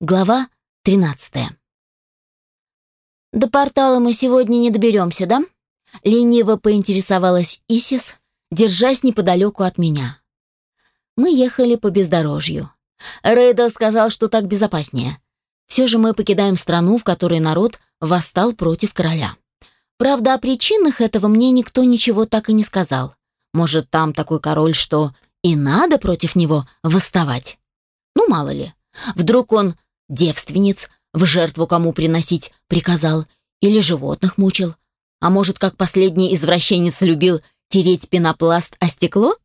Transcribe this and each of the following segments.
Глава 13. «До портала мы сегодня не доберемся, да?» Лениво поинтересовалась Исис, держась неподалеку от меня. Мы ехали по бездорожью. Рейдл сказал, что так безопаснее. Все же мы покидаем страну, в которой народ восстал против короля. Правда, о причинах этого мне никто ничего так и не сказал. Может, там такой король, что и надо против него восставать? Ну, мало ли. Вдруг он девственниц в жертву кому приносить приказал или животных мучил. А может, как последний извращенец любил тереть пенопласт о стекло?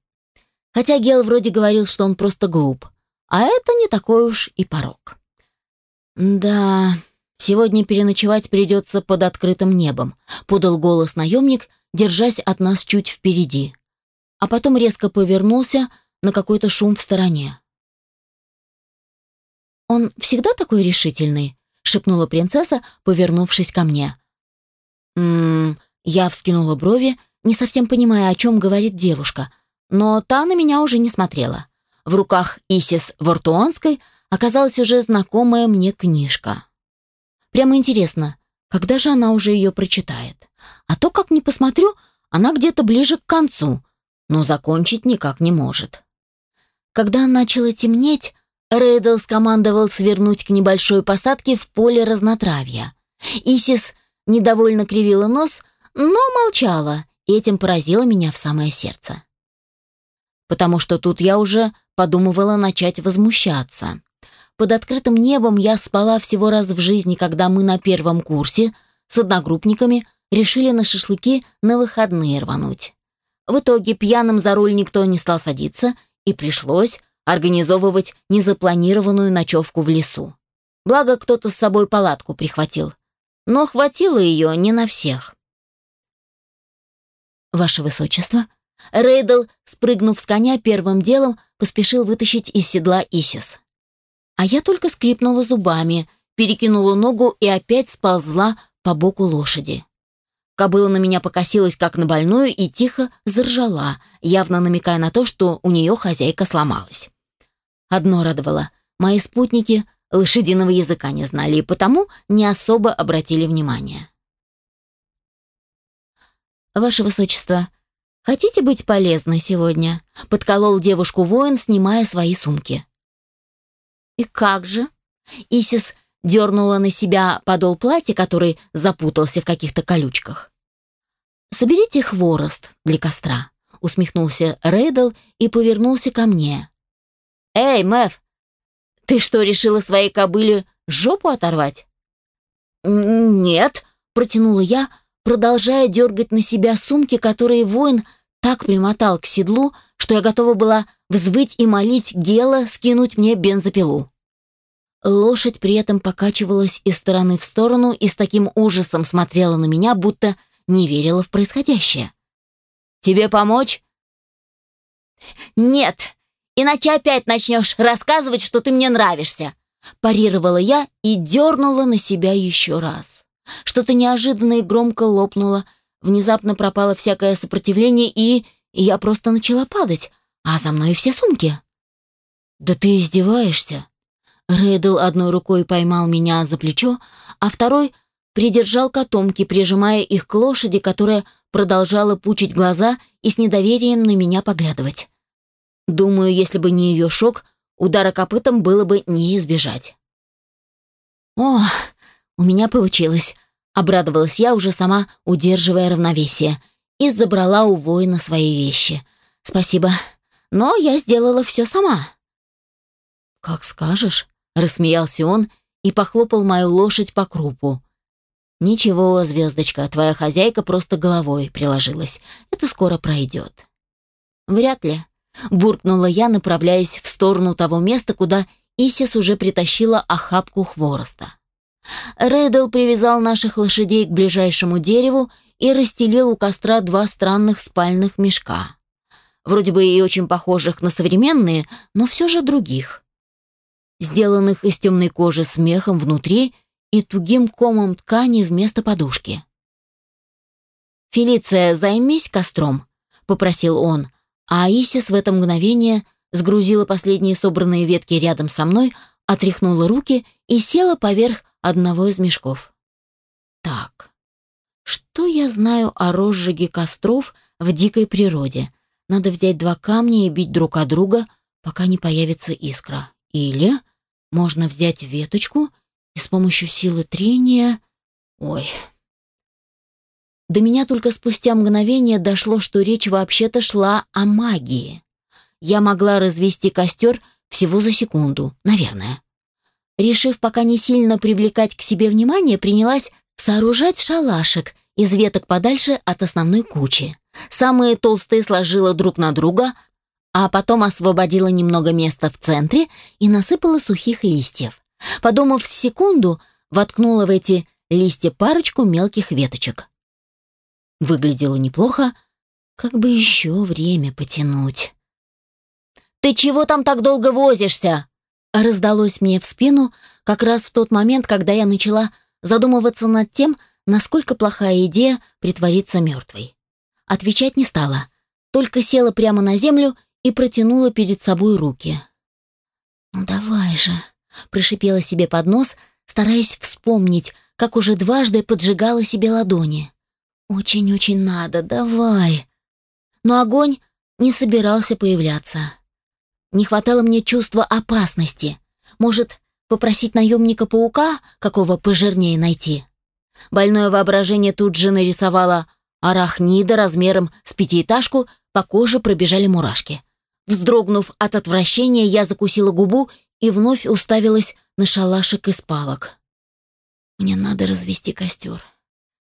Хотя Гел вроде говорил, что он просто глуп. А это не такой уж и порог. «Да, сегодня переночевать придется под открытым небом», — подал голос наемник, держась от нас чуть впереди. А потом резко повернулся на какой-то шум в стороне. «Он всегда такой решительный?» — шепнула принцесса, повернувшись ко мне. «М-м-м...» Я вскинула брови, не совсем понимая, о чем говорит девушка, но та на меня уже не смотрела. В руках Исис Вортуонской оказалась уже знакомая мне книжка. Прямо интересно, когда же она уже ее прочитает? А то, как не посмотрю, она где-то ближе к концу, но закончить никак не может. Когда начало темнеть, Рейдл скомандовал свернуть к небольшой посадке в поле разнотравья. Исис недовольно кривила нос, но молчала, и этим поразила меня в самое сердце. Потому что тут я уже подумывала начать возмущаться. Под открытым небом я спала всего раз в жизни, когда мы на первом курсе с одногруппниками решили на шашлыки на выходные рвануть. В итоге пьяным за руль никто не стал садиться, и пришлось организовывать незапланированную ночевку в лесу. Благо, кто-то с собой палатку прихватил. Но хватило ее не на всех. «Ваше Высочество», Рейдл, спрыгнув с коня, первым делом поспешил вытащить из седла Исис. А я только скрипнула зубами, перекинула ногу и опять сползла по боку лошади. Кобыла на меня покосилась, как на больную, и тихо заржала, явно намекая на то, что у нее хозяйка сломалась. Одно радовало. Мои спутники лошадиного языка не знали и потому не особо обратили внимание. «Ваше Высочество, хотите быть полезны сегодня?» — подколол девушку воин, снимая свои сумки. «И как же?» — Исис дернула на себя подол платья, который запутался в каких-то колючках. «Соберите хворост для костра», — усмехнулся Рейдл и повернулся ко мне. «Эй, Мэв, ты что, решила своей кобыле жопу оторвать?» «Нет», — протянула я, продолжая дергать на себя сумки, которые воин так примотал к седлу, что я готова была взвыть и молить Гела скинуть мне бензопилу. Лошадь при этом покачивалась из стороны в сторону и с таким ужасом смотрела на меня, будто не верила в происходящее. «Тебе помочь?» «Нет!» иначе опять начнешь рассказывать, что ты мне нравишься!» Парировала я и дернула на себя еще раз. Что-то неожиданно и громко лопнуло, внезапно пропало всякое сопротивление, и... я просто начала падать, а за мной и все сумки. «Да ты издеваешься!» Рейдл одной рукой поймал меня за плечо, а второй придержал котомки, прижимая их к лошади, которая продолжала пучить глаза и с недоверием на меня поглядывать. Думаю, если бы не ее шок, удара копытом было бы не избежать. «О, у меня получилось!» — обрадовалась я уже сама, удерживая равновесие, и забрала у воина свои вещи. «Спасибо, но я сделала все сама». «Как скажешь», — рассмеялся он и похлопал мою лошадь по крупу. «Ничего, звездочка, твоя хозяйка просто головой приложилась. Это скоро пройдет». «Вряд ли», буркнула я, направляясь в сторону того места, куда Исис уже притащила охапку хвороста. Рэддл привязал наших лошадей к ближайшему дереву и расстелил у костра два странных спальных мешка. Вроде бы и очень похожих на современные, но все же других. Сделанных из темной кожи с мехом внутри и тугим комом ткани вместо подушки. «Фелиция, займись костром», — попросил он, а Аисис в это мгновение сгрузила последние собранные ветки рядом со мной, отряхнула руки и села поверх одного из мешков. Так, что я знаю о розжиге костров в дикой природе? Надо взять два камня и бить друг о друга, пока не появится искра. Или можно взять веточку и с помощью силы трения... Ой, до меня только спустя мгновение дошло, что речь вообще-то шла о магии. Я могла развести костер всего за секунду, наверное. Решив пока не сильно привлекать к себе внимание, принялась сооружать шалашик из веток подальше от основной кучи. Самые толстые сложила друг на друга, а потом освободила немного места в центре и насыпала сухих листьев. Подумав секунду, воткнула в эти листья парочку мелких веточек. Выглядело неплохо, как бы еще время потянуть. «Ты чего там так долго возишься?» а Раздалось мне в спину как раз в тот момент, когда я начала задумываться над тем, насколько плохая идея притвориться мертвой. Отвечать не стала, только села прямо на землю и протянула перед собой руки. «Ну давай же», — прошипела себе под нос, стараясь вспомнить, как уже дважды поджигала себе ладони. Очень-очень надо, давай. Но огонь не собирался появляться. Не хватало мне чувства опасности. Может, попросить наемника-паука, какого пожирнее найти? Больное воображение тут же нарисовало арахнида размером с пятиэтажку, по коже пробежали мурашки. Вздрогнув от отвращения, я закусила губу и вновь уставилась на шалашик из палок. «Мне надо развести костер».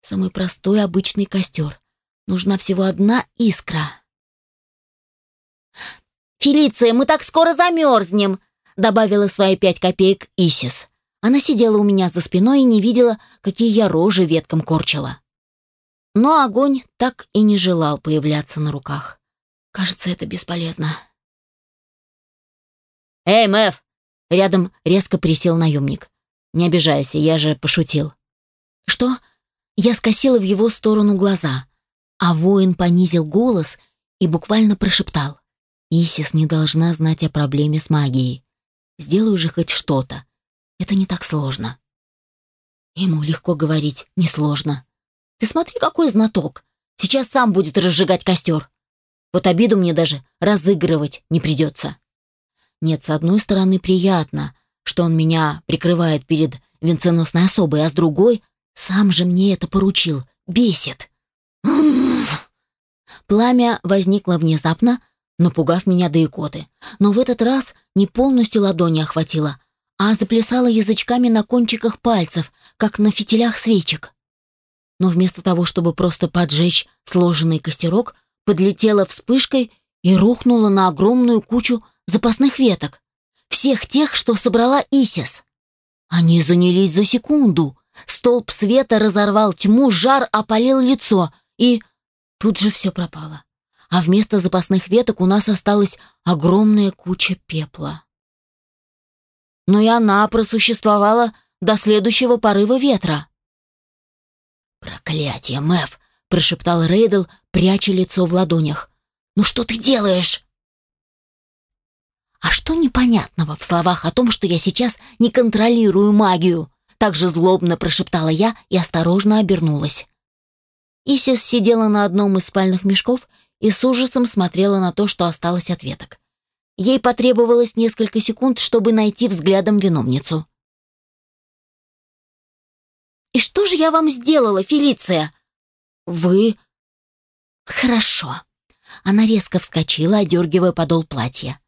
Самый простой обычный костер. Нужна всего одна искра. «Фелиция, мы так скоро замерзнем!» добавила свои пять копеек Исис. Она сидела у меня за спиной и не видела, какие я рожи веткам корчила. Но огонь так и не желал появляться на руках. Кажется, это бесполезно. «Эй, Мэв!» — рядом резко присел наемник. «Не обижайся, я же пошутил». «Что?» Я скосила в его сторону глаза, а воин понизил голос и буквально прошептал. «Исис не должна знать о проблеме с магией. Сделай уже хоть что-то. Это не так сложно». Ему легко говорить, несложно. «Ты смотри, какой знаток. Сейчас сам будет разжигать костер. Вот обиду мне даже разыгрывать не придется». Нет, с одной стороны, приятно, что он меня прикрывает перед венценосной особой, а с другой сам же мне это поручил. Бесит. Пламя возникло внезапно, напугав меня до икоты. Но в этот раз не полностью ладони охватило, а заплясало язычками на кончиках пальцев, как на фитилях свечек. Но вместо того, чтобы просто поджечь сложенный костерок, подлетела вспышкой и рухнула на огромную кучу запасных веток. Всех тех, что собрала Исис. Они занялись за секунду, Столб света разорвал тьму, жар опалил лицо, и тут же все пропало. А вместо запасных веток у нас осталась огромная куча пепла. Но и она просуществовала до следующего порыва ветра. «Проклятие, Мэв!» — прошептал Рейдл, пряча лицо в ладонях. «Ну что ты делаешь?» А что непонятного в словах о том, что я сейчас не контролирую магию? Также злобно прошептала я и осторожно обернулась. Исис сидела на одном из спальных мешков и с ужасом смотрела на то, что осталось от веток. Ей потребовалось несколько секунд, чтобы найти взглядом виновницу. «И что же я вам сделала, Фелиция?» «Вы...» «Хорошо». Она резко вскочила, одергивая подол платья.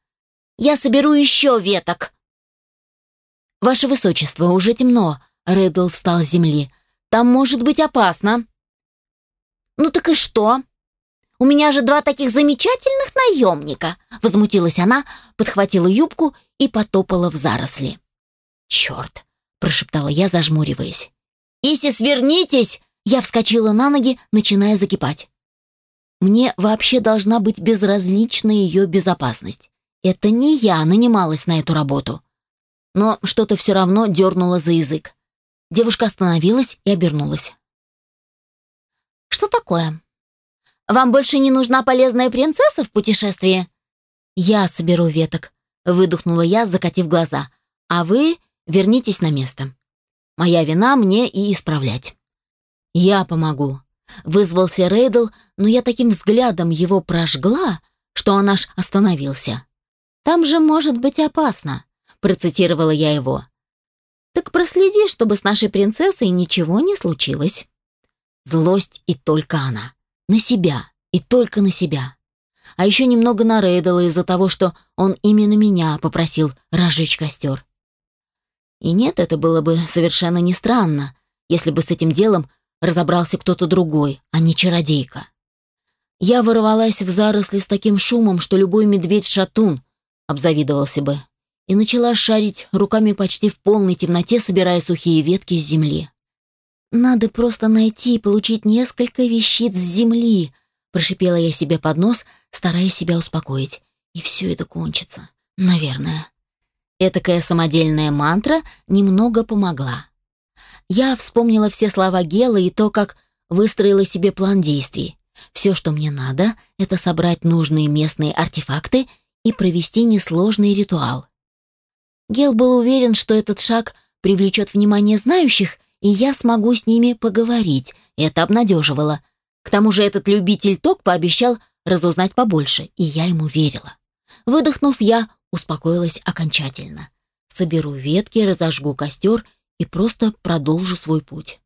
«Я соберу еще веток!» «Ваше высочество, уже темно!» Реддл встал с земли. «Там может быть опасно!» «Ну так и что? У меня же два таких замечательных наемника!» Возмутилась она, подхватила юбку и потопала в заросли. «Черт!» — прошептала я, зажмуриваясь. «Исис, вернитесь!» Я вскочила на ноги, начиная закипать. Мне вообще должна быть безразлична ее безопасность. Это не я нанималась на эту работу но что-то все равно дернуло за язык. Девушка остановилась и обернулась. «Что такое? Вам больше не нужна полезная принцесса в путешествии?» «Я соберу веток», — выдохнула я, закатив глаза. «А вы вернитесь на место. Моя вина мне и исправлять». «Я помогу», — вызвался Рейдл, но я таким взглядом его прожгла, что он аж остановился. «Там же может быть опасно процитировала я его. Так проследи, чтобы с нашей принцессой ничего не случилось. Злость и только она. На себя. И только на себя. А еще немного на Рейдала из-за того, что он именно меня попросил разжечь костер. И нет, это было бы совершенно не странно, если бы с этим делом разобрался кто-то другой, а не чародейка. Я ворвалась в заросли с таким шумом, что любой медведь-шатун обзавидовался бы и начала шарить руками почти в полной темноте, собирая сухие ветки с земли. «Надо просто найти и получить несколько вещиц с земли», прошипела я себе под нос, стараясь себя успокоить. «И все это кончится. Наверное». Этакая самодельная мантра немного помогла. Я вспомнила все слова Гела и то, как выстроила себе план действий. Все, что мне надо, это собрать нужные местные артефакты и провести несложный ритуал. Гел был уверен, что этот шаг привлечет внимание знающих, и я смогу с ними поговорить. Это обнадеживало. К тому же этот любитель ток пообещал разузнать побольше, и я ему верила. Выдохнув, я успокоилась окончательно. Соберу ветки, разожгу костер и просто продолжу свой путь.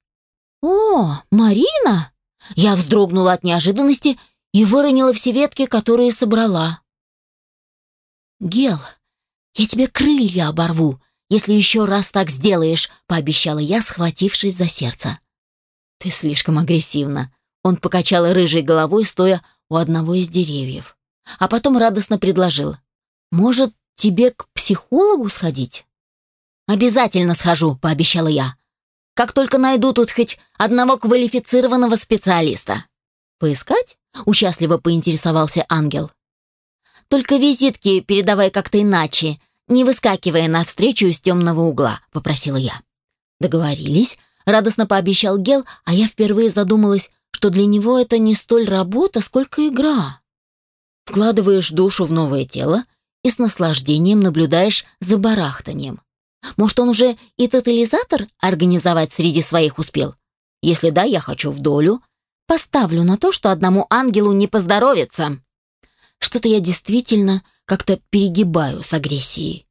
«О, Марина!» Я вздрогнула от неожиданности и выронила все ветки, которые собрала. «Гел!» «Я тебе крылья оборву, если еще раз так сделаешь», — пообещала я, схватившись за сердце. «Ты слишком агрессивна», — он покачал рыжей головой, стоя у одного из деревьев. А потом радостно предложил. «Может, тебе к психологу сходить?» «Обязательно схожу», — пообещала я. «Как только найду тут хоть одного квалифицированного специалиста». «Поискать?» — участливо поинтересовался ангел. «Только визитки передавай как-то иначе не выскакивая навстречу из темного угла», — попросила я. «Договорились», — радостно пообещал Гел, а я впервые задумалась, что для него это не столь работа, сколько игра. Вкладываешь душу в новое тело и с наслаждением наблюдаешь за барахтанием. Может, он уже и тотализатор организовать среди своих успел? Если да, я хочу в долю. Поставлю на то, что одному ангелу не поздоровится. Что-то я действительно как-то перегибаю с агрессией.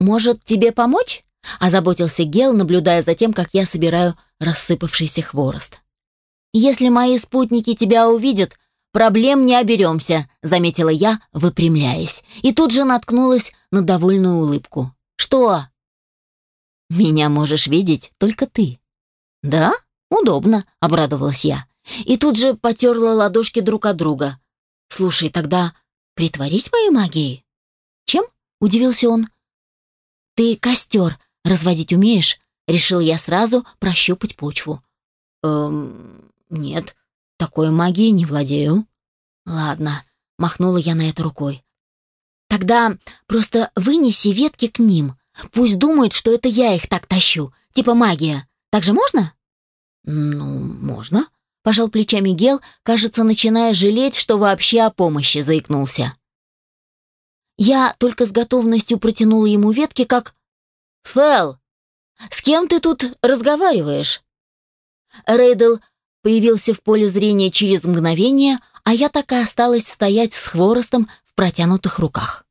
«Может, тебе помочь?» — озаботился Гел, наблюдая за тем, как я собираю рассыпавшийся хворост. «Если мои спутники тебя увидят, проблем не оберемся», — заметила я, выпрямляясь, и тут же наткнулась на довольную улыбку. «Что?» «Меня можешь видеть только ты». «Да? Удобно», — обрадовалась я. И тут же потерла ладошки друг от друга. «Слушай, тогда притворись моей магией. Чем? удивился он. Ты костер разводить умеешь? Решил я сразу прощупать почву. Эм, нет, такой магией не владею. Ладно, махнула я на это рукой. Тогда просто вынеси ветки к ним. Пусть думают, что это я их так тащу, типа магия. Так же можно? Ну, можно, пожал плечами Гел, кажется, начиная жалеть, что вообще о помощи заикнулся. Я только с готовностью протянула ему ветки, как... «Фэл, с кем ты тут разговариваешь?» Рейдл появился в поле зрения через мгновение, а я так и осталась стоять с хворостом в протянутых руках.